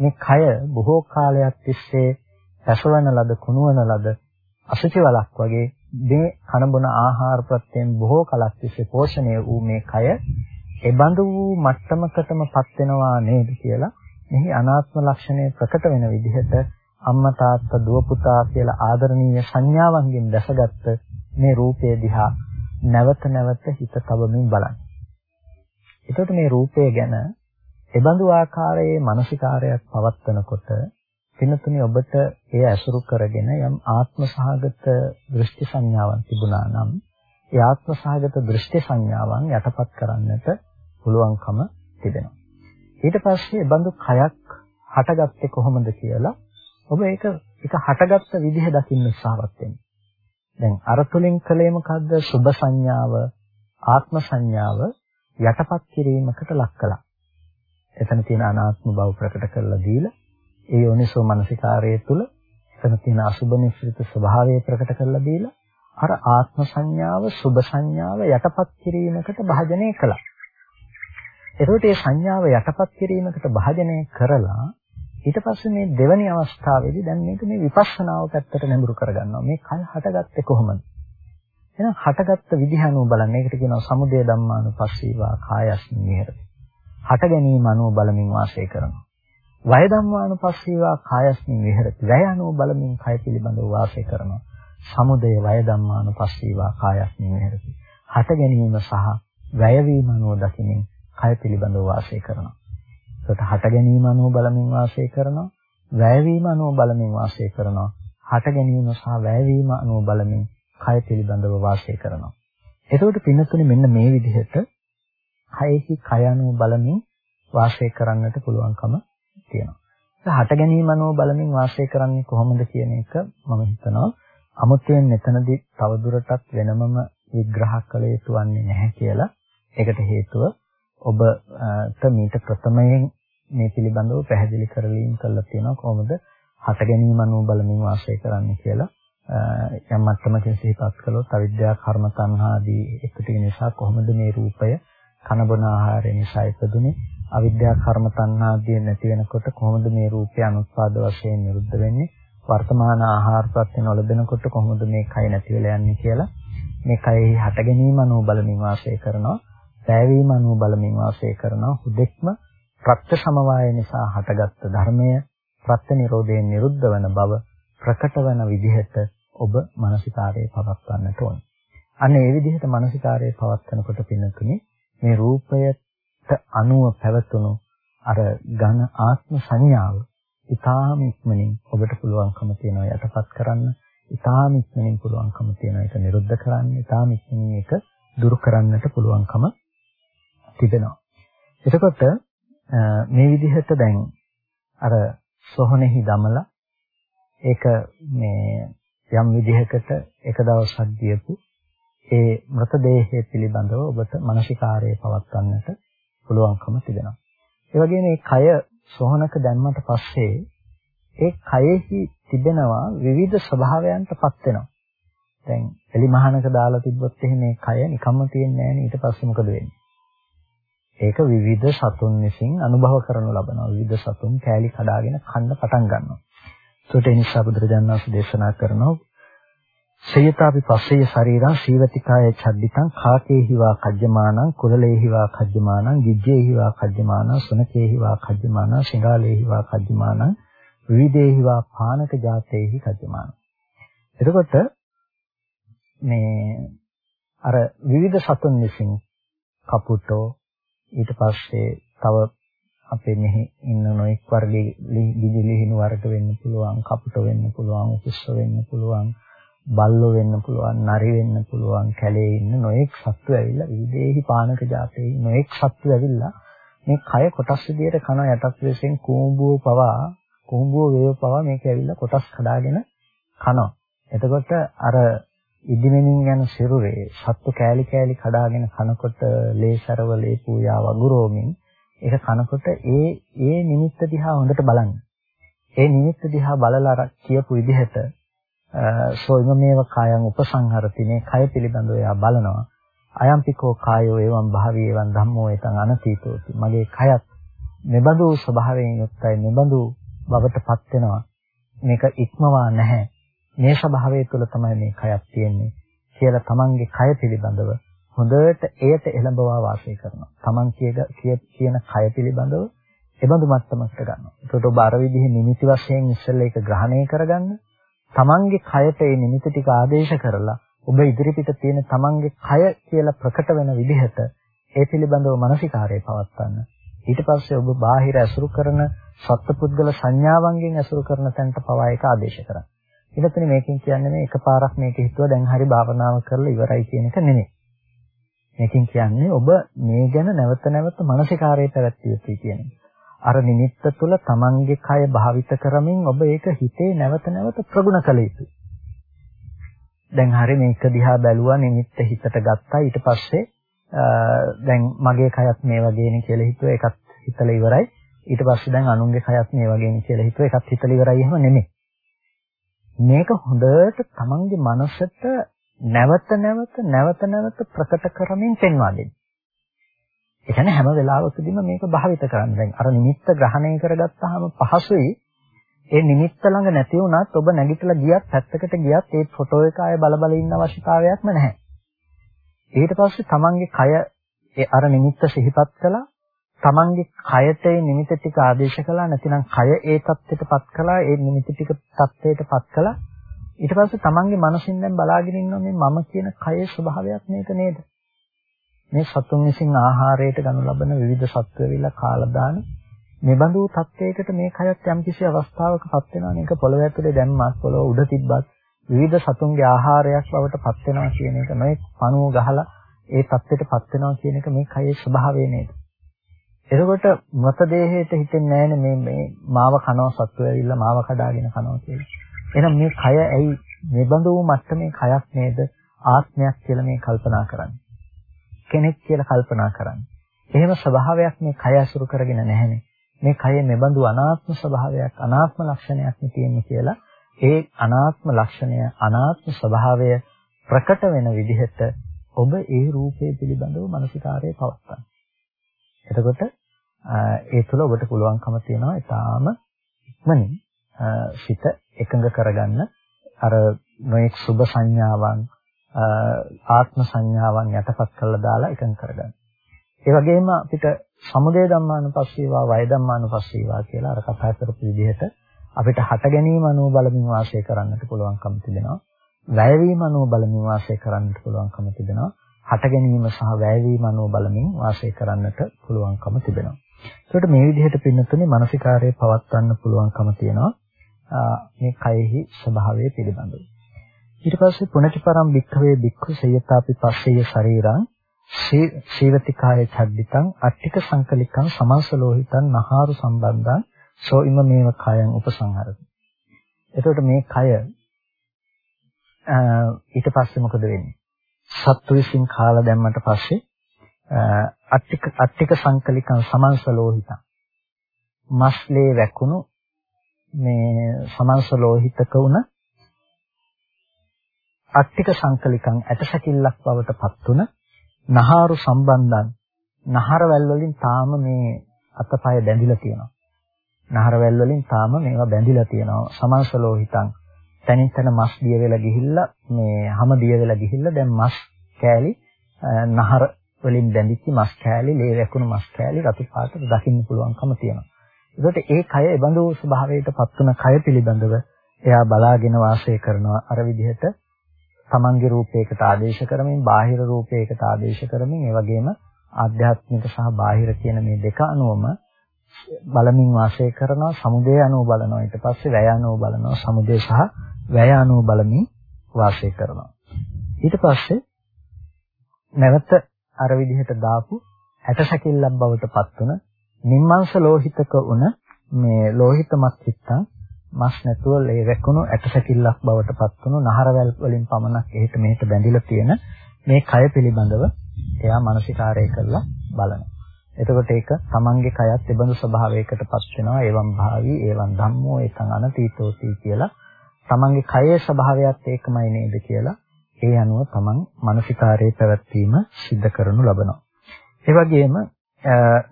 මේ කය බොහෝ කාලයක් තිස්සේ පැසවන ලද කුණු වෙන ලද අසුචි වලක් වගේ මේ කනබන ආහාර ප්‍රත්‍යයෙන් බොහෝ කලක් තිස්සේ පෝෂණය වූ මේ කය එබඳු වූ මට්ටමකටමපත් වෙනවා නේද කියලා මෙහි අනාත්ම ලක්ෂණය ප්‍රකට වෙන විදිහට අම්මා තාත්තා දුව පුතා කියලා ආදරණීය සංඥාවන්ගෙන් දැසගත්ත මේ රූපය දිහා නැවත නැවත හිත තබමින් බලන්න. එතකොට මේ රූපය ගැන එබඳු ආකාරයේ මානසිකාරයක් පවත්වනකොට පිනතුනේ ඔබට එය ඇසුරු කරගෙන යම් ආත්ම සහගත දෘෂ්ටි සංඥාවක් තිබුණා නම් ඒ ආත්ම සහගත දෘෂ්ටි සංඥාවන් යටපත් කරන්නට පුළුවන්කම තිබෙනවා. ඊට පස්සේ බඳු කයක් හටගත්තේ කොහොමද කියලා ඔබ ඒක ඒක හටගත්ත විදිහ දකින්න උත්සාහවත් වෙන්න. දැන් අර තුලින් කලේ මොකද්ද? සුභ සංඥාව, ආත්ම සංඥාව යටපත් කිරීමකට ලක් කළා. එතන තියෙන අනාත්ම බව ප්‍රකට කරලා දීලා ඒ යෝනිසෝ මනසිකාරයේ තුල එතන තියෙන අසුභ මිශ්‍රිත ස්වභාවය ප්‍රකට කරලා දීලා අර ආත්ම සංඥාව සුභ සංඥාව යටපත් කිරීමකට භාජනය කළා. එතකොට මේ සංඥාව යටපත් කිරීමකට භාජනය කරලා ඊට පස්සේ මේ දෙවැනි අවස්ථාවේදී දැන් මේක මේ විපස්සනාව පැත්තට නැඹුරු කරගන්නවා. මේ කය හටගත්තේ කොහොමද? එහෙනම් හටගත්ත විදිහ අනුව බලන්න. ඒකට කියනවා සමුදය ධම්මානුපස්සීවා කායස්මින් විහෙරති. හට ගැනීම අනුව බලමින් වාසය කරනවා. වය ධම්මානුපස්සීවා කායස්මින් විහෙරති. වැය අනුව බලමින් කය පිළිබඳව වාසය කරනවා. සමුදය වය ධම්මානුපස්සීවා කායස්මින් විහෙරති. හට ගැනීම සහ වැය වීම අනුව දකිමින් කය පිළිබඳව වාසය කරනවා. ඒකට හට ගැනීම අනුව බලමින් වාසය කරනවා, වැයවීම අනුව බලමින් වාසය කරනවා. හට ගැනීම සහ වැයවීම අනුව බලමින් කය පිළිබඳව වාසය කරනවා. එතකොට පින්නතුනේ මෙන්න මේ විදිහට කයෙහි කය අනුව බලමින් වාසය කරන්නට පුළුවන්කම තියෙනවා. හට ගැනීම අනුව බලමින් වාසය කරන්නේ කොහොමද කියන එක මම හිතනවා අමුතුවෙන් මෙතනදී තවදුරටත් වෙනමම විග්‍රහ කළ යුතු වන්නේ නැහැ කියලා. ඒකට හේතුව ඔබට මීට ප්‍රථමයෙන් මේ පිළිබඳව පැහැදිලි කරලීම් කරලා තියෙනවා කොහොමද? හට ගැනීම අනුව බලමින් වාසය කරන්න කියලා. යම් මට්ටමකින් සිහිපත් කළොත් අවිද්‍යා කර්ම තණ්හාදී එකතු නිසා කොහොමද මේ රූපය කන බොන ආහාරය නිසා ඉපදුනේ? අවිද්‍යා කර්ම තණ්හාදී නැති වෙනකොට කොහොමද මේ රූපය අනුත්පාද වශයෙන් නිරුද්ධ වෙන්නේ? වර්තමාන ආහාර ප්‍රත්‍ය නොලබෙනකොට කොහොමද මේ කය නැති වෙලා යන්නේ කියලා? මේ කයෙහි හට ගැනීම අනුව බලමින් වාසය කරනවා. පෑවීම අනුව බලමින් වාසය කරනවා හුදෙක්ම ප්‍රත්‍ය සමவாய නිසා හටගත් ධර්මය ප්‍රත්‍ය නිරෝධයෙන් නිරුද්ධ වන බව ප්‍රකට වන විදිහට ඔබ මානසිකාරයේ පවත්වන්නට ඕන. අන්න ඒ විදිහට මානසිකාරයේ පවත්වනකොට පින්නතුනි මේ රූපයට අනුව පැවතුණු අර ඝන ආත්ම සංඥාව ඊටාම ඉක්මනින් ඔබට පුළුවන්කම තියෙනවා යටපත් කරන්න. ඊටාම ඉක්මනින් පුළුවන්කම තියෙනවා ඒක නිරුද්ධ කරන්න. ඊටාම ඉක්මනින් ඒක දුරු කරන්නට පුළුවන්කම තිබෙනවා. එතකොට මේ විදිහට දැන් අර සොහනෙහි දමලා ඒක මේ යම් විදිහකට එක දවසක් දීපු ඒ මృతදේහය පිළිබඳව ඔබට මානසිකාරයේ පවත්වන්නට පුළුවන්කම තිබෙනවා. ඒ වගේම මේ කය සොහනක දැම්මට පස්සේ ඒ කයෙහි තිබෙනවා විවිධ ස්වභාවයන්ටපත් වෙනවා. දැන් එලි මහනක දාලා තිබ්බොත් එහෙම මේ කය නිකම්ම තියෙන්නේ නැහැ නේ ඊට පස්සේ මොකද වෙන්නේ? ඒක විවිධ සතුන් විසින් අනුභව කරනු ලබනවා. විවිධ සතුන් කෑලි කඩාගෙන කන්න පටන් ගන්නවා. ඒකට ඒ නිසා බුදුරජාණන් වහන්සේ දේශනා කරනවා සයතාපි පස්සේ ශරීරං සීවතිකාය චද්දිතං කාකේහිවා කජ්ජමානං කුලලේහිවා කජ්ජමානං ගිජ්ජේහිවා කජ්ජමානං සුනකේහිවා කජ්ජමානං සිඟාලේහිවා කජ්ජමානං විවිධේහිවා පානක ජාතේහි කජ්ජමානං එතකොට මේ අර විවිධ සතුන් විසින් කපුටෝ ඊට පස්සේ තව අපේ මෙහි ඉන්න නොඑක් වර්ගයේ දිදි ලිහිණු වර්ග වෙන්න පුළුවන් කපුට වෙන්න පුළුවන් උකුස්ස වෙන්න පුළුවන් බල්ලෝ වෙන්න පුළුවන් නරි වෙන්න පුළුවන් කැලේ ඉන්න නොඑක් සත්තු ඇවිල්ලා විදේහි පානක જાතේ නොඑක් සත්තු ඇවිල්ලා මේ කය කොටස් විදියට කන යටත් විශේෂයෙන් කූඹුව පවා කූඹුව වේව පවා මේක ඇවිල්ලා කොටස් කඩාගෙන කනවා. එතකොට අර ඉදිමෙමින් යන සිරුරේ සත්තු කෑලි කෑලි කඩාගෙන කනකොට ලේසරව ලේ පූජා වගුරෝමින් ඒක කනකොට ඒ ඒ නිමිත්ත දිහා හොඳට බලන්න. ඒ නිමිත්ත දිහා බලලා කියපු විදිහට සෝයිම මේව කායං උපසංහරති මේ කය පිළිබඳව එයා බලනවා. අයම්පිකෝ කායෝ එවං භාවී එවං ධම්මෝ එතං අනතීතෝති. මගේ කයත් මෙබඳු ස්වභාවයෙන් යුක්තයි මෙබඳු බවටපත් වෙනවා. මේක ඉක්මවා නැහැ. මේ ස්වභාවය තුළ තමයි මේ කයක් තියෙන්නේ කියලා තමන්ගේ කය පිළිබඳව හොඳට එයට එළඹවා වාසය කරනවා. තමන් කියන කය පිළිබඳව එබඳු මට්ටමකට ගන්නවා. ඒකට ඔබ අර විදිහේ නිමිති වශයෙන් ඉස්සෙල්ලා ඒක ග්‍රහණය කරගන්න. තමන්ගේ කයට ඒ නිමිති ටික ආදේශ කරලා ඔබ ඉදිරිපිට තියෙන තමන්ගේ කය කියලා ප්‍රකට වෙන විදිහට ඒ පිළිබඳව මානසිකාරය පවත්වන්න. ඊට පස්සේ ඔබ බාහිර ඇසුරු කරන සත්පුද්ගල සංඥාවන්ගෙන් ඇසුරු කරන තැනට පවා ඒක ආදේශ කරන්න. ඊටතන මේකෙන් කියන්නේ මේ එකපාරක් මේක හිතුවා දැන් හරි භාවනාව කරලා ඉවරයි කියන එක නෙමෙයි. මේකෙන් කියන්නේ ඔබ මේ ගැන නැවත නැවත මානසිකාරයේ පැවැත්විය යුතුයි කියන එක. අර නිමිත්ත තුළ තමන්ගේ කය භාවිත කරමින් ඔබ ඒක හිතේ නැවත නැවත ප්‍රගුණ කළ යුතුයි. දැන් හරි මේක දිහා බැලුවා නිමිත්ත හිතට ගත්තා ඊට පස්සේ දැන් මගේ කයත් මේ වගේනේ කියලා හිතුවා ඒකත් හිතලා ඉවරයි. ඊට පස්සේ දැන් අනුන්ගේ කයත් මේ වගේනේ කියලා හිතුවා ඒකත් හිතලා ඉවරයි එහෙම නෙමෙයි. මේක හොඳට තමන්ගේ මනසට නැවත නැවත නැවත නැවත ප්‍රකට කරමින් පෙන්වා දෙන්න. ඒ කියන්නේ හැම වෙලාවකදීම මේක භාවිත කරන්න. දැන් අර නිමිත්ත ග්‍රහණය කරගත්තාම පහසුයි. ඒ නිමිත්ත ළඟ නැති වුණත් ඔබ නැගිටලා ගියත් පැත්තකට ගියත් ඒ ෆොටෝ එක ආයේ බල බල ඉන්න අවශ්‍යතාවයක්ම නැහැ. ඊට පස්සේ තමන්ගේ කය ඒ අර නිමිත්ත සිහිපත් කළා. තමන්ගේ කයට ඒ නිමිති ටික ආදේශ කළා නැතිනම් කය ඒ தත්ත්වයටපත් කළා ඒ නිමිති ටික தත්ත්වයටපත් කළා. ඊට පස්සේ තමන්ගේ මනසින් දැන් බලාගෙන ඉන්නවා මේ මම කියන කයේ ස්වභාවයක් මේක නේද? මේ සතුන් විසින් ආහාරයට ගනු ලබන විවිධ සත්වවිලා කාලා දාන මෙබඳු தත්ත්වයකට මේ කයත් යම්කිසි අවස්ථාවකපත් වෙනවා මේක පොළොව ඇතුලේ දැම්මත් පොළොව උඩ තිබ්බත් විවිධ සතුන්ගේ ආහාරයක් බවට පත් වෙනවා කියන එක මේ පණුව ගහලා ඒ தත්ත්වයටපත් වෙනවා කියන එක මේ කයේ ස්වභාවය නේද? එතකොට මත දේහයට හිතෙන්නේ නැහැ මේ මේ මාව කනවා සත්ව ඇවිල්ලා මාව කඩාගෙන කනවා කියලා. එහෙනම් මේ කය ඇයි මෙබඳු මට්ටමේ කයක් නේද ආත්මයක් කියලා මේ කල්පනා කරන්නේ. කෙනෙක් කියලා කල්පනා කරන්නේ. එහෙම ස්වභාවයක් මේ කය අසුරු කරගෙන නැහැනේ. මේ කයේ මෙබඳු අනාත්ම ස්වභාවයක් අනාත්ම ලක්ෂණයක් තියෙන්නේ කියලා ඒ අනාත්ම ලක්ෂණය අනාත්ම ස්වභාවය ප්‍රකට වෙන විදිහට ඔබ ඒ රූපය පිළිබඳව මානසිකාරය පවත්වන්න. එතකොට ඒ තුළ ඔබට පුළුවන්කම තියෙනවා ඊටාම ඉක්මනින් සිත එකඟ කරගන්න අර නොඑක් සුබ සංඥාවන් ආත්ම සංඥාවන් යටපත් කරලා දාලා එකඟ කරගන්න. ඒ වගේම අපිට සමුදය ධම්මානුපස්සීවා වය ධම්මානුපස්සීවා කියලා අර කතා කරපු විදිහට අපිට හට ගැනීම අනුව බලමින් වාසය කරන්නට පුළුවන්කම තිබෙනවා. වැයවීම අනුව බලමින් වාසය කරන්නට පුළුවන්කම තිබෙනවා. හට ගැනීම සහ වැයවීම අනුව බලමින් වාසය කරන්නට පුළුවන්කම තිබෙනවා. ඒකට මේ විදිහට පින්නතුනේ මානසිකාරයේ පවත්වන්න පුළුවන්කම තියෙනවා. මේ කයෙහි ස්වභාවය පිළිබඳව. ඊට පස්සේ පුණජපරම් භික්ඛවේ භික්ඛු සයතාපි පස්සේය ශරීරං සීවතිකාය ඡද්දිතං අට්ඨික සංකලිකං සමාසලෝහිතං නහාරු සම්බන්ධං සෝ ඉම මේව කයං උපසංහරති. එතකොට මේ කය ඊට පස්සේ මොකද වෙන්නේ? සත්තු විසින් කාලා දැම්මට පස්සේ අට්ටික අට්ටික සංකලිකං සමංශලෝහිතං මස්ලේ වැකුණු මේ සමංශලෝහිතක වුණ අට්ටික සංකලිකං ඇටසැකිල්ලක් බවට පත්තුන නහාරු සම්බන්ධන් නහරවැල් වලින් තාම මේ අතපය බැඳිලා තියෙනවා. නහරවැල් වලින් තාම මේවා බැඳිලා තියෙනවා. සමංශලෝහිතං තනින් තන මස් දිය වෙලා ගිහිල්ලා මේ හැම දිය වෙලා ගිහිල්ලා දැන් මස් කෑලි නහර වලින් බැඳිච්ච මස් කෑලි, ලේ වැකුණු මස් කෑලි රතු පාටට දකින්න පුළුවන්කම තියෙනවා. ඒකට ඒ කය එබඳු ස්වභාවයට පත්වන කය පිළිබඳව එයා බලාගෙන වාසය කරනවා. අර විදිහට තමන්ගේ රූපයකට ආදේශ කරමින් බාහිර රූපයකට ආදේශ කරමින් ඒ වගේම ආධ්‍යාත්මික සහ බාහිර කියන මේ දෙක අනුවම බලමින් වාසය කරනවා සමුදය අනුව බලනවා. ඊට පස්සේ වැය අනුව බලනවා. සමුදය සහ වැය අනුව බලමින් වාසය කරනවා. ඊට පස්සේ නැවත අර විදිහට දාපු ඇටසැකිල්ලක් බවට පත්වන නිම්මංශ ලෝහිතක උන මේ ලෝහිතමත් චිත්තං මස් නැතුව ලේ වැකුණු ඇටසැකිල්ලක් බවට පත්වුණු නහරවැල් වලින් පමණක් එහෙට මෙහෙට බැඳිලා තියෙන මේ කය පිළිබඳව එයා මානසිකාරය කරලා බලනවා. එතකොට ඒක තමන්ගේ කයත් එබඳු ස්වභාවයකට පත් වෙනවා. ඒවම් භාවි, ඒවම් ධම්මෝ, ඒතං අනතීතෝති කියලා තමන්ගේ කයේ ස්වභාවයත් ඒකමයි නේද කියලා ඒ අනුව තමන් මානසිකාරයේ පැවැත්වීම සිද්ධ කරනු ලබනවා. ඒ වගේම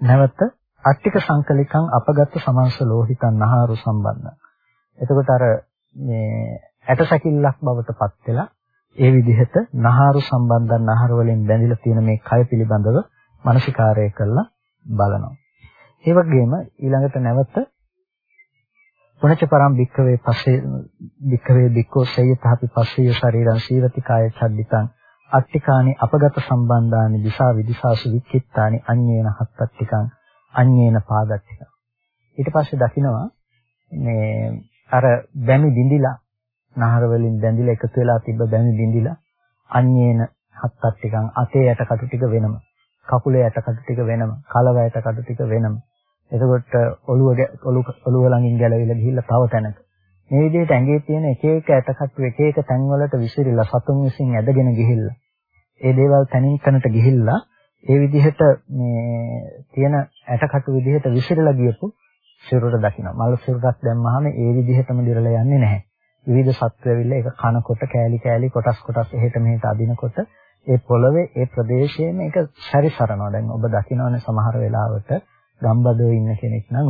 නැවත අට්ටික සංකලිකං අපගත සමංශ ලෝහිතං නහාරු සම්බන්ධ. එතකොට අර මේ ඇටසැකිල්ලක් බවට පත් වෙලා ඒ විදිහට නහාරු සම්බන්ධන් නහර වලින් බැඳිලා තියෙන මේ කය පිළිබඳව මානසිකාරය කරලා බලනවා. ඒ වගේම ඊළඟට නැවත පුනච පරම් භික්කවේ පස්සේ භික්කවේ භික්කෝ සේයතහපි පස්සේ ශරීරං සීවති කාය චද්දිතං අට්ටිකානි අපගත සම්බන්ධානි දිසා විදිසාසු වික්කිත්තානි අඤ්ඤේන හත්තට්ටිකං අඤ්ඤේන පාදට්ටිකං ඊට පස්සේ දකිනවා මේ අර බැමි බිඳිලා නහර වලින් බැඳිලා එකතු වෙලා තිබ්බ බැමි බිඳිලා අඤ්ඤේන හත්තට්ටිකං අතේ යට කටු ටික වෙනම කකුලේ යට කටු ටික වෙනම කලව යට කටු ටික වෙනම එතකොට ඔළුව ඔළුව ළඟින් ගැලවිලා ගිහිල්ලා තව තැනක. මේ විදිහට ඇඟේ තියෙන එක එක ඇටකට්ටු එක එක තැන්වලට විසිරිලා සතුන් විසින් ඇදගෙන ගිහිල්ලා. ඒ දේවල් තනින් තනට ගිහිල්ලා ඒ විදිහට මේ තියෙන ඇටකටු විදිහට විසිරලා ගියපු සිරුරට දකින්න. මල් සිරුරක් දැම්මහම ඒ විදිහටම දිරලා යන්නේ නැහැ. විවිධ සත්ත්ව ඇවිල්ලා ඒක කනකොට කෑලි කෑලි කොටස් කොටස් එහෙට මෙහෙට අදිනකොට ඒ පොළවේ ඒ ප්‍රදේශයේම ඒක සැරිසරනවා. දැන් ඔබ දකින්නවනේ සමහර වෙලාවට ගම්බදෝ ඉන්න කෙනෙක් නම්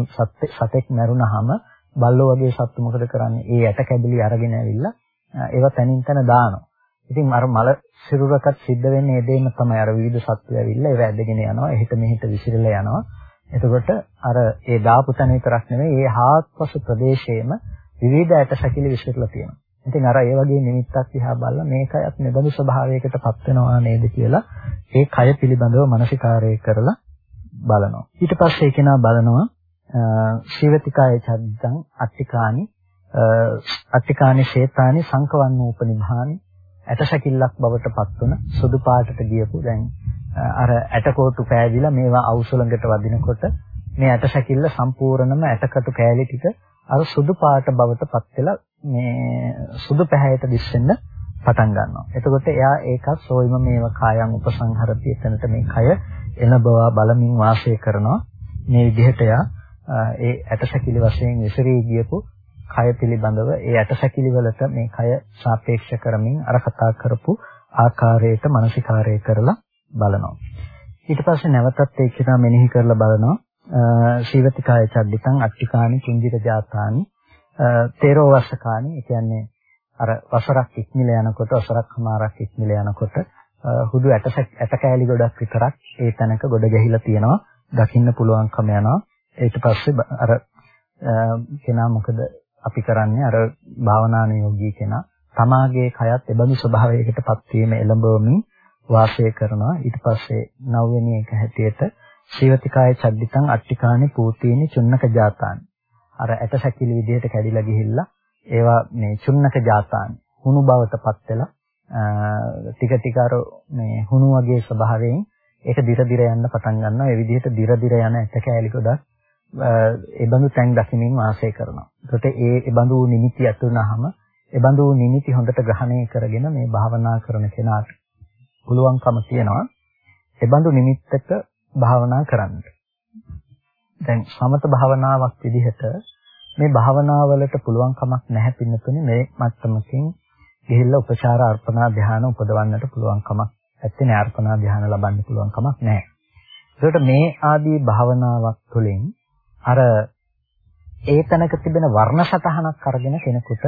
සතෙක් මැරුණාම බල්ලෝ වගේ සත්තු මොකද කරන්නේ? ඒ ඇට කැබලි අරගෙන ඇවිල්ලා ඒවා තනින් තන දානවා. ඉතින් අර මල සිරුරකට සිද්ධ වෙන්නේ ඒ දෙයම තමයි. අර විවිධ සත්තු ඇවිල්ලා ඒවා ඇදගෙන යනවා. එහෙට මෙහෙට විසිරලා යනවා. එතකොට අර ඒ දාපු තැන විතරක් නෙමෙයි ඒ හාත්පස ප්‍රදේශයේම විවිධ ඇට සැකිලි විසිරලා තියෙනවා. ඉතින් අර ඒ වගේ නිමිත්තක් දිහා බලලා මේකයත් මෙබඳු ස්වභාවයකටපත් වෙනවා නේද කියලා ඒ කය පිළිබඳව මනසිකාරය කරලා බලනවා. ඊට පස්සේ කෙනා බලනවා ශිවතිකාය චද්දං අට්ටිකානි අට්ටිකානි ශේතානි සංකවන්නූපනිභානි ඇටසැකිල්ලක් බවට පත් වුණ සුදු පාටට ගියපු දැන් අර ඇටකොටු පෑදිලා මේවා අවුසලඟට වදිනකොට මේ ඇටසැකිල්ල සම්පූර්ණම ඇටකටු කෑලි ටික අර සුදු පාට බවට පත් වෙලා මේ සුදු පැහැයට දිස්සෙන්න පටන් ගන්නවා. එතකොට එයා ඒකත් සෝයිම මේව කායන් උපසංහරති එතනට මේ කය එළඹවා බලමින් වාසය කරනවා. මේ විදිහට යා ඒ ඇටසැකිලි වශයෙන් විසිරී ගියපු කය පිළිබඳව ඒ ඇටසැකිලි වලට මේ කය සාපේක්ෂ කරමින් අර කතා කරපු ආකාරයට මානසිකාරය කරලා බලනවා. ඊට පස්සේ නැවතත් ඒක තමයි මෙනෙහි කරලා බලනවා. ශීවතිකාය චද්දිකං අට්ටිකානි චුන්දිත ජාතානි තේරෝ වස්සකානි ඒ කියන්නේ අර වසරක් ඉක්මිල යනකොට වසරක් හමාරක් ඉක්මිල යනකොට හුදු ඇට ඇට කෑලි ගොඩක් විතරක් ඒ තැනක ගොඩ ගැහිලා තියෙනවා. දකින්න පුළුවන්කම යනවා. ඊට පස්සේ අර කෙනා මොකද අපි කරන්නේ? අර භාවනානුයෝගී කෙනා තමාගේ කයත් එබඳු ස්වභාවයකටපත් වීම එළඹවමින් වාසය කරනවා. ඊට පස්සේ නවවෙනි එක හැටියට ශීවතිකාය චද්දිතං අට්ටිකානි පූතීනි චුන්නක ජාතානි. අර ඇට සැකිලි විදිහට කැඩිලා ගිහිල්ලා ඒවා මේ චුන්නක ජාතානි හුණු බවටපත් වෙලා ටික ටික අර මේ හුණු වගේ ස්වභාවයෙන් ඒක දිර දිර යන්න පටන් ගන්නවා. ඒ විදිහට දිර දිර යන ඇට කෑලි ගොඩක් ඒ බඳු තැන් දකිමින් වාසය කරනවා. ඒකට ඒ ඒ බඳු නිමිති ඇතුණාම ඒ බඳු නිමිති හොඳට ග්‍රහණය කරගෙන මේ භාවනා කරන කෙනාට පුළුවන්කම තියෙනවා ඒ බඳු නිමිත්තක භාවනා කරන්න. දැන් සමත භාවනාවක් විදිහට මේ භාවනාවලට පුළුවන් කමක් නැහැ පින්නතුනේ මේ මට්ටමකින් ගිහිල්ලා උපචාර අර්පණා ධ්‍යාන උපදවන්නට පුළුවන් කමක් නැත්තේ නෑ අර්පණා ධ්‍යාන ලබන්න පුළුවන් කමක් නෑ. ඒකට මේ ආදී භාවනාවක් තුළින් අර ඒ තැනක තිබෙන වර්ණ සතහනක් අරගෙන කෙනෙකුට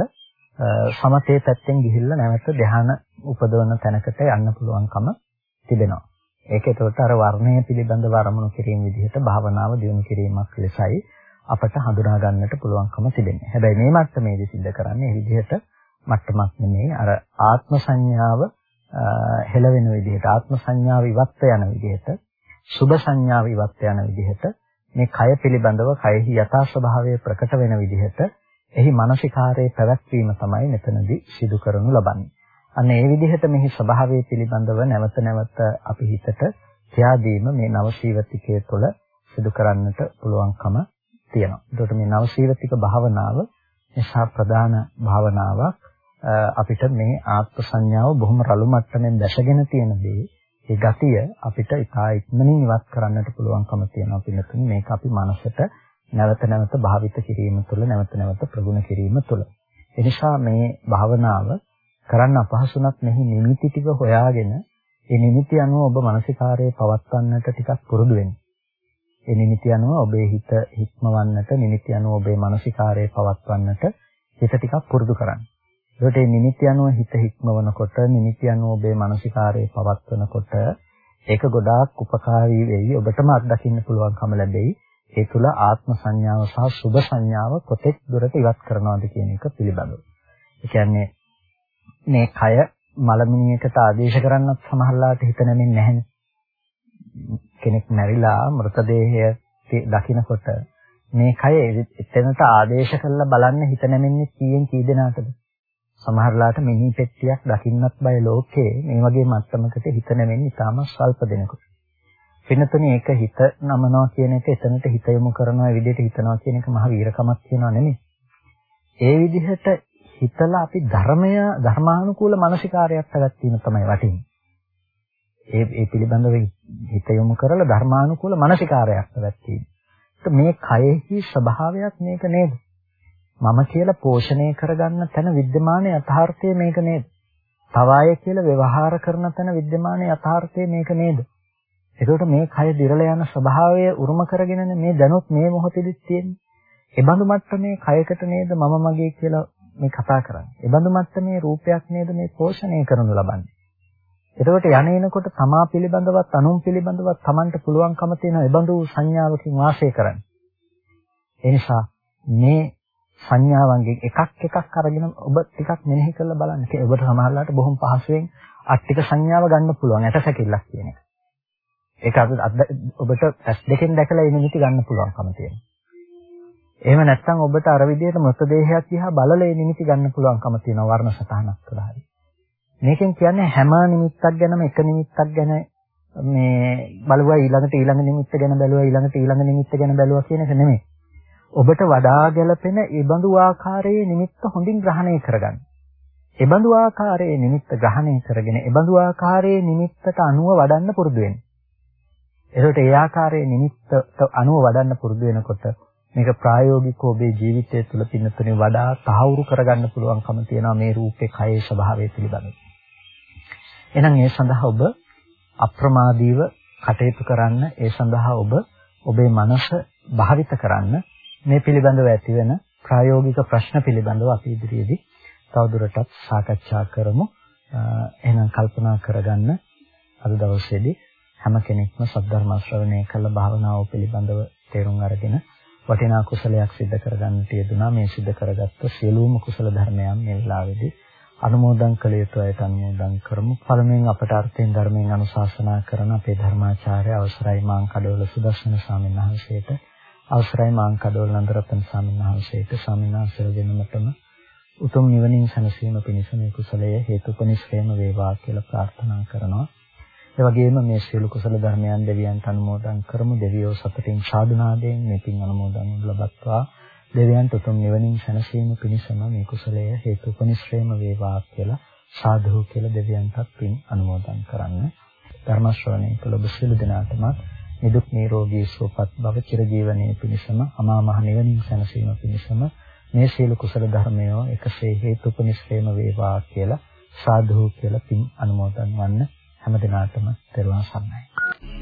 සමතේ පැත්තෙන් ගිහිල්ලා නැවත ධ්‍යාන උපදවන තැනකට යන්න පුළුවන්කම තිබෙනවා. ඒක ඒකට අර වර්ණය පිළිබඳව අරමුණු කිරීම විදිහට භාවනාව දියුණු කිරීමක් ලෙසයි අපට හඳුනා ගන්නට පුළුවන්කම තිබෙන්නේ. හැබැයි මේ මට්ටමේදී සිද්ධ කරන්නේ මේ විදිහට මට්ටමක් නෙමෙයි අර ආත්ම සංඥාව හෙළවෙන විදිහට ආත්ම සංඥාව ඉවත් යන විදිහට සුභ සංඥාව ඉවත් යන විදිහට මේ කය පිළිබඳව කයෙහි යථා ස්වභාවය ප්‍රකට වෙන විදිහට එහි මානසිකාරයේ පැවැත්වීම තමයි මෙතනදී සිදු කරනු ලබන්නේ. අන්න ඒ විදිහට මෙහි ස්වභාවය පිළිබඳව නැවත නැවත අපි හිතට තියාදීම මේ නවශීවතිකයේ තුළ සිදු කරන්නට පුළුවන්කම තියෙනවා. ඒකට මේ නවශීවතික භාවනාව නිසා ප්‍රධාන භාවනාවක් අපිට මේ ආත්ම සංඥාව බොහොම රළු මට්ටමින් දැසගෙන තියෙන දේ ඒ ගතිය අපිට ඉතා ඉක්මනින් ඉවත් කරන්නට පුළුවන්කම තියෙනවා පිළිතුරු මේක අපි මනසට නැවත නැවත භාවිත කිරීම තුළ නැවත නැවත ප්‍රගුණ කිරීම තුළ එනිසා මේ භාවනාව කරන්න අපහසුණත් මෙහි නිමිති ටික හොයාගෙන ඒ නිමිති අනුව ඔබ මානසිකාරයේ පවත්වන්නට ටිකක් පුරුදු වෙන්න. ඒ නිමිති අනුව ඔබේ හිත හික්මවන්නට නිමිති අනුව ඔබේ මානසිකාරයේ පවත්වන්නට හිත ටිකක් පුරුදු කරන්න. ඒකට මේ නිමිති අනුව හිත හික්මවනකොට නිමිති අනුව ඔබේ මානසිකාරයේ පවත්වනකොට ඒක ගොඩාක් උපකාරී වෙයි ඔබටම අත්දකින්න පුළුවන්කම ලැබෙයි. ඒ තුල ආත්ම සංඥාව සහ සුභ සංඥාව කොතෙක් දුරට ඉවත් කරනවද කියන එක පිළිබඳව. ඒ කියන්නේ මේ කය මලමිණියකට ආදේශ කරන්නත් සමහරලාට හිත නැමෙන්නේ නැහැනේ. කෙනෙක් මැරිලා මృతදේහය දකිනකොට මේ කය එතනට ආදේශ කරලා බලන්න හිත නැමෙන්නේ කීයෙන් කී දෙනාටද? සමහරලාට මිනි පෙට්ටියක් දකින්නත් බය ලෝකේ මේ වගේ මට්ටමකට හිත නැමෙන්නේ ඉතාම ස්වල්ප දෙනෙකුට. වෙනතුනේ ඒක හිත නමනවා කියන එක එතනට හිත යොමු කරනවා විදිහට හිතනවා කියන එක මහ වීරකමක් කියනවා නෙමෙයි. ඒ විදිහට හිතලා අපි ධර්මය ධර්මානුකූල මානසිකාරයක් පැවැත්වීම තමයි වටින්නේ. ඒ ඒ පිළිබඳව හිත යොමු කරලා ධර්මානුකූල මානසිකාරයක් පැවැත්වීම. මේ කයෙහි ස්වභාවයක් මේක නේද? මම කියලා පෝෂණය කරගන්න තැන විද්‍යමාන යථාර්ථය මේක නේද? තවාය කියලා ව්‍යවහාර කරන තැන විද්‍යමාන යථාර්ථය මේක නේද? එතකොට මේ කය දිරලා යන ස්වභාවය උරුම කරගෙනනේ මේ දැනුත් මේ මොහොතේදීත් තියෙන්නේ. ඒ බඳු මට්ටමේ කයකට නේද මම මගේ කියලා මේ කතා කරන්නේ. ඒ බඳු මට්ටමේ රූපයක් නේද මේ පෝෂණය කරනු ලබන්නේ. එතකොට යන්නේනකොට තමා පිළිබඳවත් අනුන් පිළිබඳවත් Tamanට පුළුවන්කම තියෙන ඒ බඳු සංඥාවකින් වාසය කරන්න. ඒ නිසා මේ සංඥාවන්ගෙන් එකක් එකක් අරගෙන ඔබ ටිකක් මෙනෙහි කරලා බලන්න. ඔබට සමහරවිට බොහොම පහසුවෙන් අට්ටික සංඥාව ගන්න පුළුවන් ඇටසැකිල්ලක් කියන එක. ඒක ඔබට ඇස් දෙකෙන් දැකලා ඒ නිමිති ගන්න පුළුවන්කම තියෙනවා. එහෙම නැත්නම් ඔබට අර විදිහට මృతදේහයක් දිහා බලලා ඒ නිමිති ගන්න පුළුවන්කම තියෙනවා වර්ණ සතහනක් තුළ හරි. මේකෙන් කියන්නේ හැම නිමිත්තක් ගැනම එක නිමිත්තක් ගැන මේ බලුවා ඊළඟට ඊළඟ නිමිත්ත ගැන බැලුවා ඊළඟට ඊළඟ නිමිත්ත ගැන බැලුවා කියන එක නෙමෙයි. ඔබට වඩා ගැළපෙන ඒ බඳු ආකාරයේ නිමිත්ත හොඳින් ග්‍රහණය කරගන්න. ඒ බඳු ආකාරයේ නිමිත්ත ග්‍රහණය කරගෙන ඒ බඳු ආකාරයේ නිමිත්තට අනුව වඩන්න පුරුදු වෙන්න. එතකොට ඒ ආකාරයේ නිමිත්තට අනුව වඩන්න පුරුදු වෙනකොට මේක ප්‍රායෝගිකව ඔබේ ජීවිතය තුළ පින්නතුනේ වඩා තහවුරු කරගන්න පුළුවන්කම තියෙනවා මේ රූපේ කයේ ස්වභාවය පිළිබඳව. එහෙනම් ඒ සඳහා ඔබ අප්‍රමාදීව කටයුතු කරන්න, ඒ සඳහා ඔබ ඔබේ මනස භාවිත කරන්න මේ පිළිබඳව ඇතිවෙන ප්‍රායෝගික ප්‍රශ්න පිළිබඳව අපි ඉදිරියේදී තවදුරටත් සාකච්ඡා කරමු. එහෙනම් කල්පනා කරගන්න අද දවසේදී හැම කෙනෙක්ම සද්ධර්ම ශ්‍රවණය කළ භාවනාව පිළිබඳව තේරුම් අරගෙන වටිනා කුසලයක් සිද්ධ කරගන්නට යෙදුනා මේ සිද්ධ කරගත්ත සියලුම කුසල ධර්මයන් මේ වෙලාවේදී අනුමෝදන් කළ යුතු අයට අනුමෝදන් කරමු. පළමුවෙන් අපට අර්ථයෙන් ධර්මයෙන් අනුශාසනා කරන අපේ ධර්මාචාර්ය අවසරයි මාං කඩවල සුදස්සන ස්වාමීන් වහන්සේට අවසරයි මාං කඩවල නන්දරත්න ස්වාමීන් වහන්සේට ස්වාමීන් වහන්සේලා දෙනමතම උතුම් නිවනින් සැනසීම පිණිස මේ කුසලය හේතුපනිශ්‍රේම වේවා කියලා ප්‍රාර්ථනා කරනවා. ඒ වගේම මේ සියලු කුසල ධර්මයන් දෙවියන්ට අනුමෝදන් කරමු. දෙවියෝ සතුටින් සාදුනාදයෙන් මේ පින් අනුමෝදන් ලබත්වා. දෙවියන්ට උතුම් නිවනින් සැනසීම පිණිසම මේ කුසලය හේතුපනිශ්‍රේම වේවා කියලා සාධු කියලා දෙවියන්ටත් පින් අනුමෝදන් කරන්න. ධර්ම ශ්‍රවණය කළ ඔබ සියලු දෙනාටම නිදුක් නිරෝගී සුවපත් භව චිරජීවනයේ පිණිසම අමා මහ නිවනින් සැනසීම පිණිසම මේ සියලු කුසල ධර්මයෝ එකසේ හේතුපනිශ්‍රේම වේවා කියලා සාධු කියලා පින් අනුමෝදන් වන්න හැම දිනාටම තෙරුවන් සරණයි.